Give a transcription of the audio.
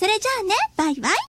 それじゃあね、バイバイ。